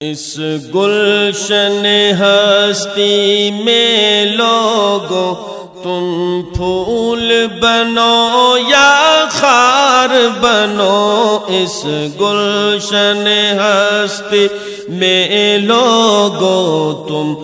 اس گلشن ہستی میں لوگو تم پھول بنو یا خار بنو، اس گلشن ہستی میں لوگو تم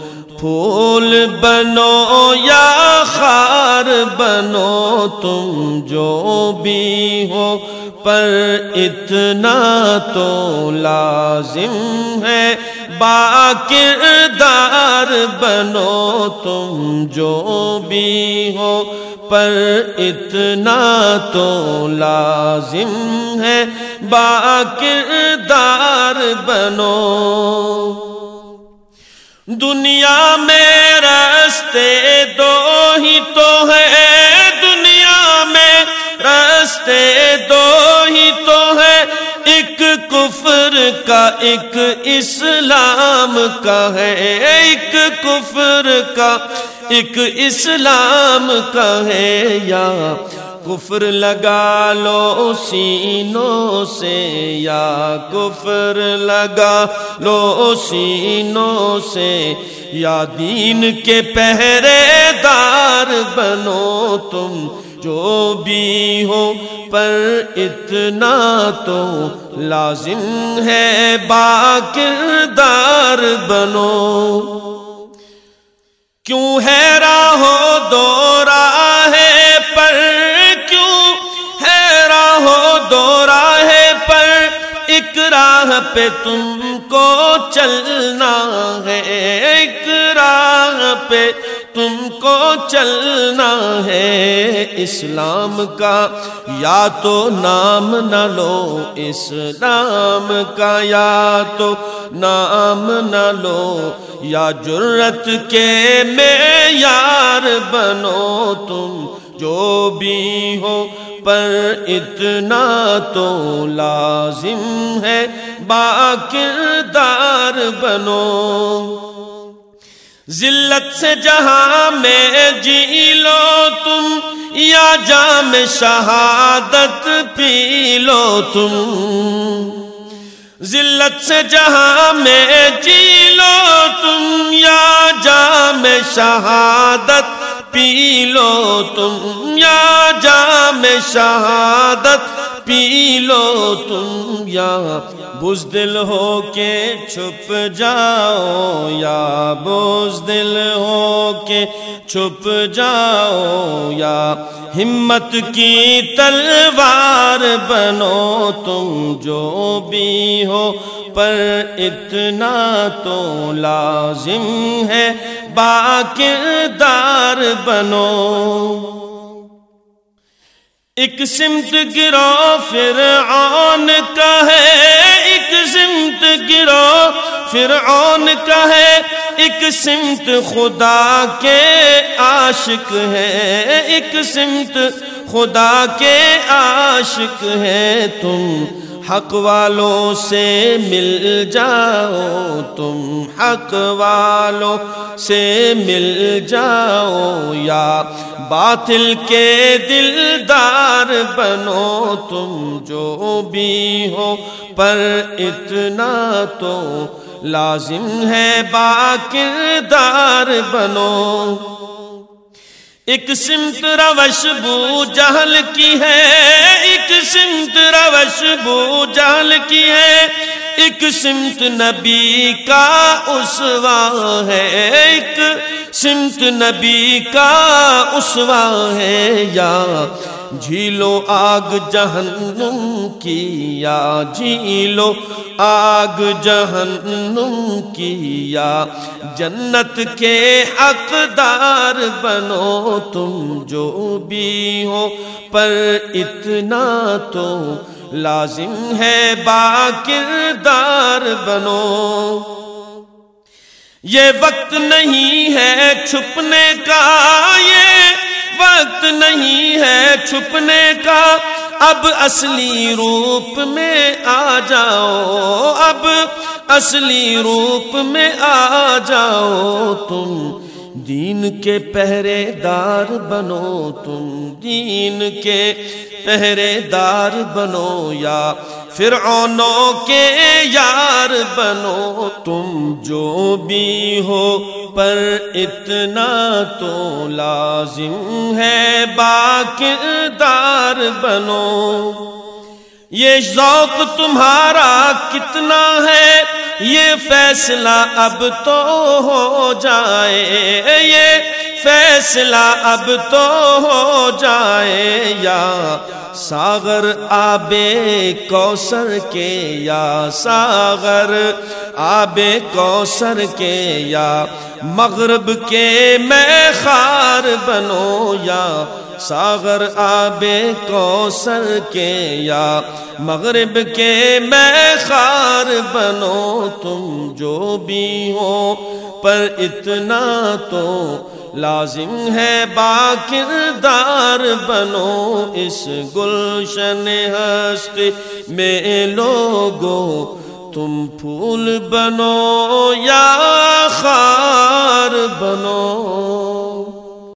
پھول بنو یا خار بنو، تم جو بھی ہو، پر اتنا تو لازم ہے۔ با کردار بنو، تم جو بھی ہو، پر اتنا تو لازم ہے۔ با کردار بنو۔ دنیا میں رستے دو ہی تو ہے، دنیا میں رستے دو ہی تو ہے۔ ایک کفر کا ایک اسلام کا ہے، ایک کفر کا ایک اسلام کا ہے۔ یا کفر لگا لو سینوں سے، یا کفر لگا لو سینوں سے۔ یا دین کے پہرے دار بنو تم جو بھی ہو، پر اتنا تو لازم ہے با کردار بنو۔ کیوں ہے راہو دو راہ پہ تم کو چلنا ہے ایک راہ پہ کو چلنا ہے اسلام کا، یا تو نام نہ لو اسلام کا، یا تو نام نہ لو، یا جرت کے میں یار بنو تم جو بھی ہو، پر اتنا تو لازم ہے با کردار بنو۔ ذلت سے جہاں میں جی لو تم، یا جام شہادت پی لو تم۔ ذلت سے جہاں میں جی لو تم، یا جام شہادت پی لو تم۔ یا جام شہادت پی لو تم یا بزدل ہو کے چھپ جاؤ، یا بزدل ہو کے چھپ جاؤ، یا ہمت کی تلوار بنو تم جو بھی ہو، پر اتنا تو لازم ہے با کردار بنو۔ ایک سمت گرا فرعون کا ہے ایک سمت گرا فرعون کا ہے۔ ایک سمت خدا کے عاشق ہے، ایک سمت خدا کے عاشق ہے۔ تم حق والوں سے مل جاؤ، تم حق والوں سے مل جاؤ۔ یا باطل کے دلدار بنو، تم جو بھی ہو، پر اتنا تو لازم ہے با کردار بنو۔ ایک سمت روش بو جہل کی ہے، ایک سمت روش بو جہل کی ہے۔ ایک سمت نبی کا اسوا ہے، ایک سمت نبی کا اسوا ہے، یا جھیلو آگ جہنم کی، یا جھیلو آگ جہنم کی، یا جنت کے حقدار بنو تم جو بھی ہو، پر اتنا تو لازم ہے با کردار بنو۔ یہ وقت نہیں ہے چھپنے کا، یہ وقت نہیں ہے چھپنے کا۔ اب اصلی روپ میں آ جاؤ، اب اصلی روپ میں آ جاؤ تم۔ دین کے پہرے دار بنو تم، دین کے پہرے دار بنو یا فرعونوں کے یار بنو تم۔ جو بھی ہو پر اتنا تو لازم ہے باقدار بنو۔ یہ ذوق تمہارا کتنا ہے؟ یہ فیصلہ اب تو ہو جائے، یہ فیصلہ اب تو ہو جائے، یا ساغر آب کوسر کے، یا ساغر آب کوسر کے، یا مغرب کے میں خار بنو، یا ساغر آب کوسر کے یا مغرب کے میں خار بنو تم جو بھی ہو، پر اتنا تو لازم ہے باکردار بنو اس گلشن ہست میں لوگو، تم پھول بنو یا خار بنو۔